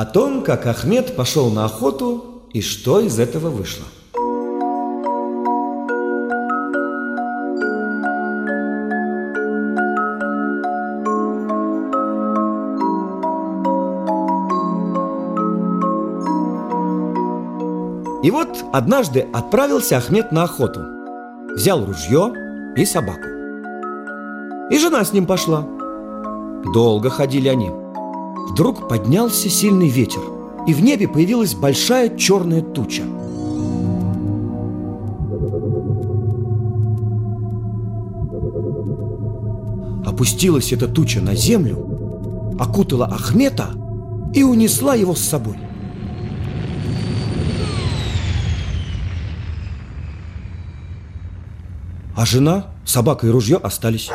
О том, как Ахмед пошел на охоту и что из этого вышло. И вот однажды отправился Ахмед на охоту. Взял ружье и собаку. И жена с ним пошла. Долго ходили они. Вдруг поднялся сильный ветер, и в небе появилась большая черная туча. Опустилась эта туча на землю, окутала Ахмета и унесла его с собой. А жена, собака и ружье остались.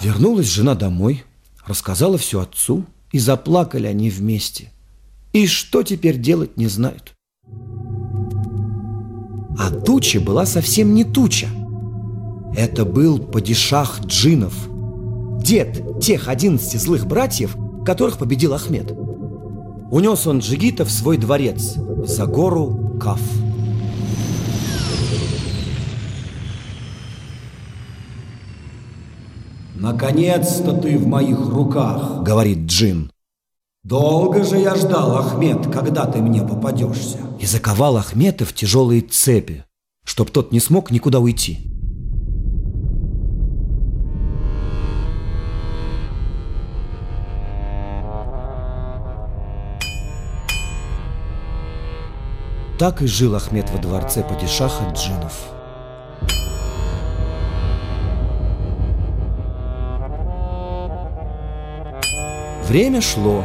Вернулась жена домой, рассказала все отцу, и заплакали они вместе. И что теперь делать, не знают. А туча была совсем не туча. Это был падишах джинов, дед тех одиннадцати злых братьев, которых победил Ахмед. Унес он джигита в свой дворец, за гору Каф. «Наконец-то ты в моих руках», — говорит Джин. «Долго же я ждал, Ахмед, когда ты мне попадешься». И заковал Ахмета в тяжелые цепи, чтоб тот не смог никуда уйти. Так и жил Ахмед во дворце падишаха джинов. Время шло,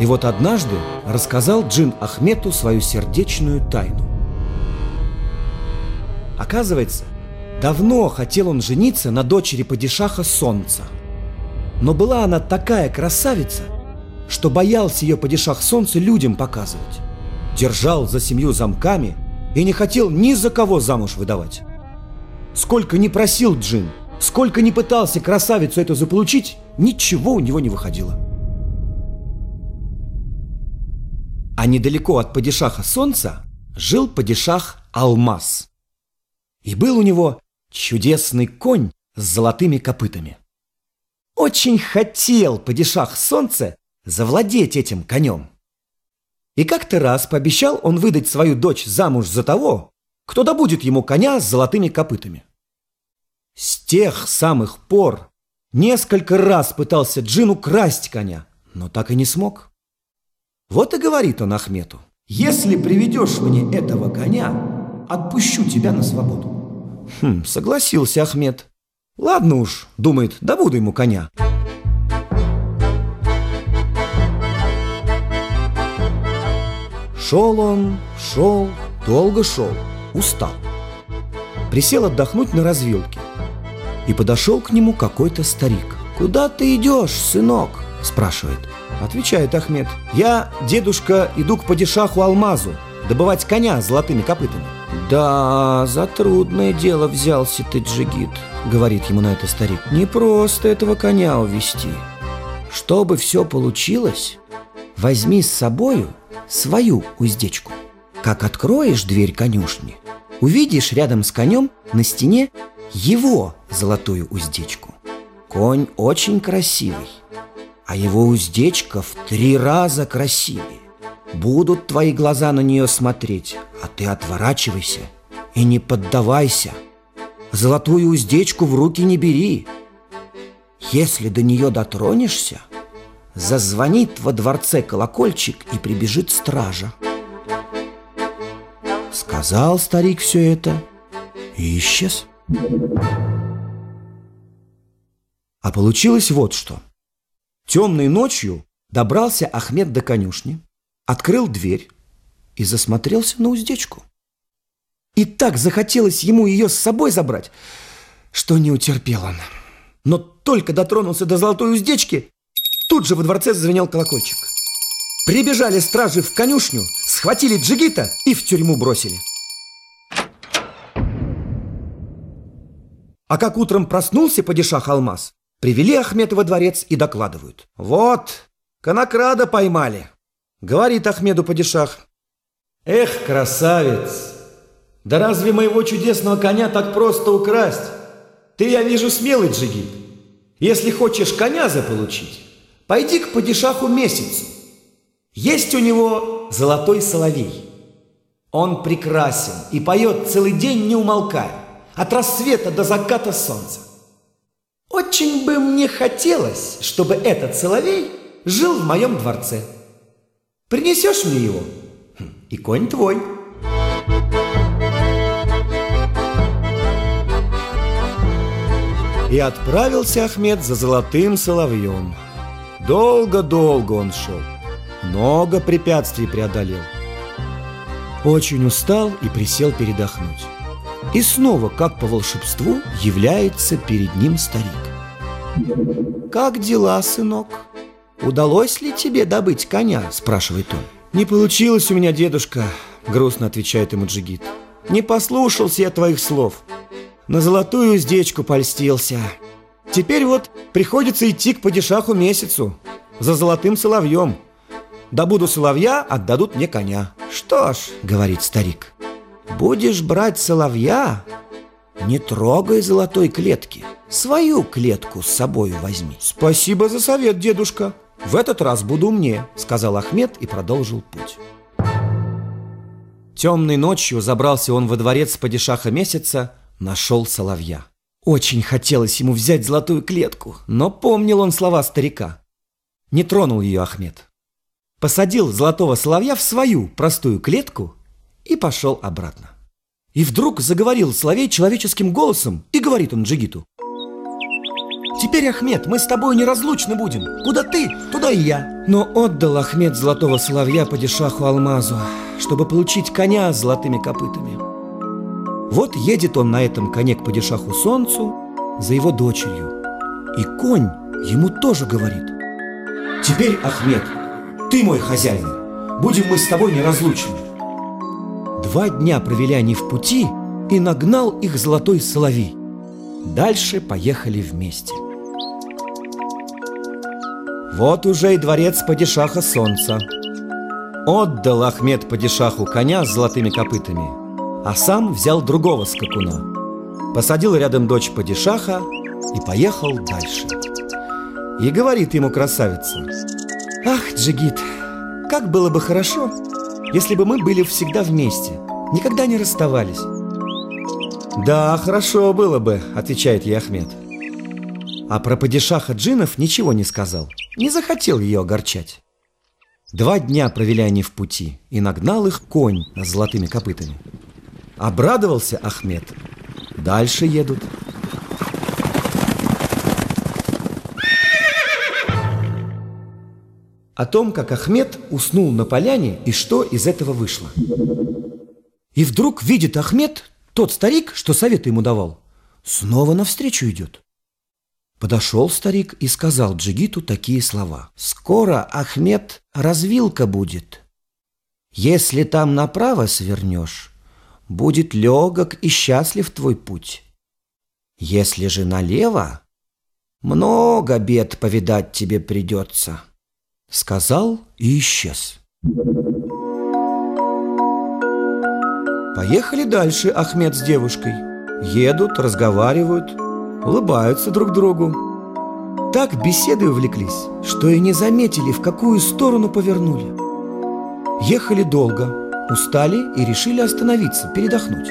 и вот однажды рассказал Джин Ахмету свою сердечную тайну. Оказывается, давно хотел он жениться на дочери падишаха Солнца. Но была она такая красавица, что боялся ее падишах Солнца людям показывать. Держал за семью замками и не хотел ни за кого замуж выдавать. Сколько не просил Джин, сколько не пытался красавицу эту заполучить, ничего у него не выходило. А недалеко от падишаха Солнца жил падишах Алмаз. И был у него чудесный конь с золотыми копытами. Очень хотел падишах Солнца завладеть этим конем. И как-то раз пообещал он выдать свою дочь замуж за того, кто добудет ему коня с золотыми копытами. С тех самых пор несколько раз пытался Джин украсть коня, но так и не смог. Вот и говорит он Ахмету. «Если приведешь мне этого коня, отпущу тебя на свободу». Хм, согласился Ахмед. Ладно уж, думает, добуду ему коня. Шел он, шел, долго шел, устал. Присел отдохнуть на развилке. И подошел к нему какой-то старик. «Куда ты идешь, сынок?» – спрашивает. Отвечает Ахмед. Я, дедушка, иду к падишаху Алмазу добывать коня золотыми копытами. Да, за трудное дело взялся ты, Джигит, говорит ему на это старик. Не просто этого коня увести. Чтобы все получилось, возьми с собою свою уздечку. Как откроешь дверь конюшни, увидишь рядом с конем на стене его золотую уздечку. Конь очень красивый, а его уздечка в три раза красивее. Будут твои глаза на нее смотреть, а ты отворачивайся и не поддавайся. Золотую уздечку в руки не бери. Если до нее дотронешься, зазвонит во дворце колокольчик и прибежит стража. Сказал старик все это и исчез. А получилось вот что – Темной ночью добрался Ахмед до конюшни, открыл дверь и засмотрелся на уздечку. И так захотелось ему ее с собой забрать, что не утерпел он. Но только дотронулся до золотой уздечки, тут же во дворце зазвенел колокольчик. Прибежали стражи в конюшню, схватили джигита и в тюрьму бросили. А как утром проснулся падишах Алмаз, Привели Ахмета во дворец и докладывают. Вот, конокрада поймали. Говорит Ахмеду Падишах. Эх, красавец! Да разве моего чудесного коня так просто украсть? Ты, я вижу, смелый джигит. Если хочешь коня заполучить, пойди к Падишаху месяцу. Есть у него золотой соловей. Он прекрасен и поет целый день не умолкая, от рассвета до заката солнца. Очень бы мне хотелось, чтобы этот соловей жил в моем дворце. Принесешь мне его, хм, и конь твой. И отправился Ахмед за золотым соловьем. Долго-долго он шел, много препятствий преодолел. Очень устал и присел передохнуть. И снова, как по волшебству, является перед ним старик. «Как дела, сынок? Удалось ли тебе добыть коня?» – спрашивает он. «Не получилось у меня, дедушка», – грустно отвечает ему Джигит. «Не послушался я твоих слов. На золотую уздечку польстился. Теперь вот приходится идти к падишаху месяцу за золотым соловьем. Добуду соловья, отдадут мне коня». «Что ж», — говорит старик, — «будешь брать соловья, не трогай золотой клетки, свою клетку с собою возьми». «Спасибо за совет, дедушка. В этот раз буду мне», — сказал Ахмед и продолжил путь. Темной ночью забрался он во дворец падишаха месяца, нашел соловья. Очень хотелось ему взять золотую клетку, но помнил он слова старика. Не тронул ее Ахмед посадил золотого соловья в свою простую клетку и пошел обратно. И вдруг заговорил соловей человеческим голосом, и говорит он Джигиту. «Теперь, Ахмед, мы с тобой неразлучны будем. Куда ты, туда и я». Но отдал Ахмед золотого соловья падишаху Алмазу, чтобы получить коня с золотыми копытами. Вот едет он на этом коне к падишаху Солнцу за его дочерью. И конь ему тоже говорит. «Теперь, Ахмед, ты мой хозяин, будем мы с тобой неразлучны. Два дня провели они в пути, и нагнал их золотой соловей. Дальше поехали вместе. Вот уже и дворец падишаха солнца. Отдал Ахмед падишаху коня с золотыми копытами, а сам взял другого скакуна. Посадил рядом дочь падишаха и поехал дальше. И говорит ему красавица – Ах, Джигит, как было бы хорошо, если бы мы были всегда вместе, никогда не расставались. Да, хорошо было бы, отвечает ей Ахмед. А про падишаха джинов ничего не сказал, не захотел ее огорчать. Два дня провели они в пути, и нагнал их конь с золотыми копытами. Обрадовался Ахмед. Дальше едут. О том, как Ахмед уснул на поляне и что из этого вышло. И вдруг видит Ахмед, тот старик, что совет ему давал, снова навстречу идет. Подошел старик и сказал Джигиту такие слова. «Скоро, Ахмед, развилка будет. Если там направо свернешь, будет легок и счастлив твой путь. Если же налево, много бед повидать тебе придется». Сказал и исчез. Поехали дальше Ахмед с девушкой. Едут, разговаривают, улыбаются друг другу. Так беседы увлеклись, что и не заметили, в какую сторону повернули. Ехали долго, устали и решили остановиться, передохнуть.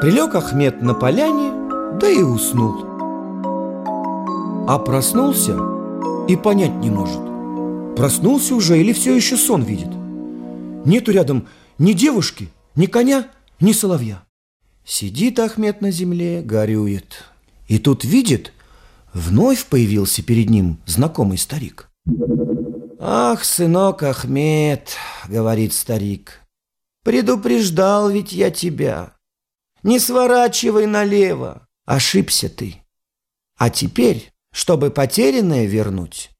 Прилег Ахмед на поляне, да и уснул. А проснулся и понять не может, Проснулся уже или все еще сон видит? Нету рядом ни девушки, ни коня, ни соловья. Сидит Ахмед на земле, горюет. И тут видит, вновь появился перед ним знакомый старик. «Ах, сынок Ахмед», — говорит старик, — «предупреждал ведь я тебя. Не сворачивай налево, ошибся ты. А теперь, чтобы потерянное вернуть,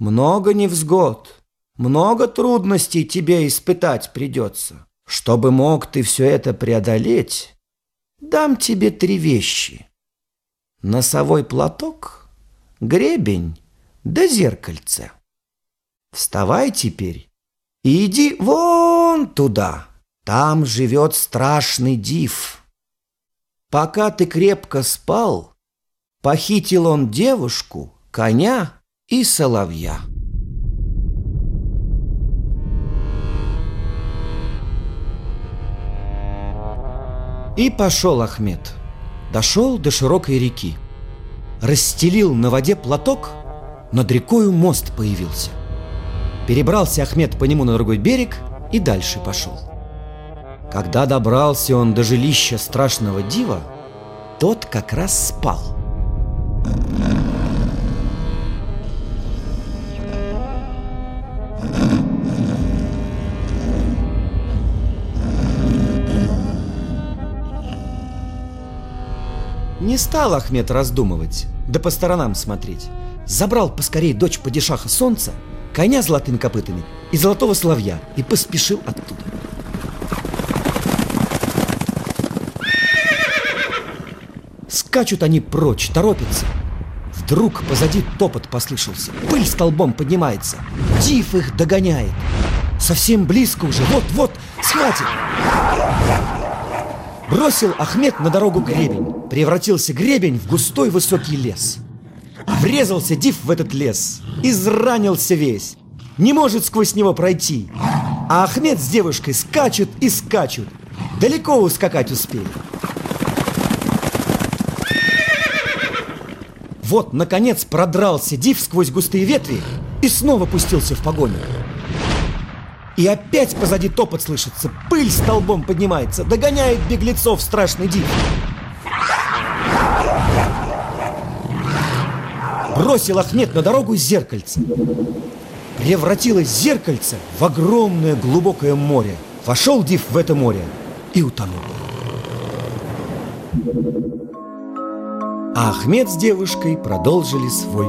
много невзгод, много трудностей тебе испытать придется. Чтобы мог ты все это преодолеть, дам тебе три вещи. Носовой платок, гребень да зеркальце. Вставай теперь и иди вон туда. Там живет страшный див. Пока ты крепко спал, похитил он девушку, коня и соловья. И пошел Ахмед. Дошел до широкой реки. Расстелил на воде платок, над рекою мост появился. Перебрался Ахмед по нему на другой берег и дальше пошел. Когда добрался он до жилища страшного дива, тот как раз спал. Не стал Ахмед раздумывать, да по сторонам смотреть. Забрал поскорей дочь падишаха солнца, коня золотыми копытами и золотого соловья и поспешил оттуда. Скачут они прочь, торопятся. Вдруг позади топот послышался, пыль столбом поднимается. Див их догоняет. Совсем близко уже, вот-вот, схватит. Бросил Ахмед на дорогу гребень. Превратился гребень в густой высокий лес. Врезался Див в этот лес. Изранился весь. Не может сквозь него пройти. А Ахмед с девушкой скачут и скачут. Далеко ускакать успели. Вот, наконец, продрался Див сквозь густые ветви и снова пустился в погоню. И опять позади топот слышится, пыль столбом поднимается, догоняет беглецов страшный див. Бросил Ахмед на дорогу зеркальце. Превратилось зеркальце в огромное глубокое море. Вошел Див в это море и утонул. А Ахмед с девушкой продолжили свой.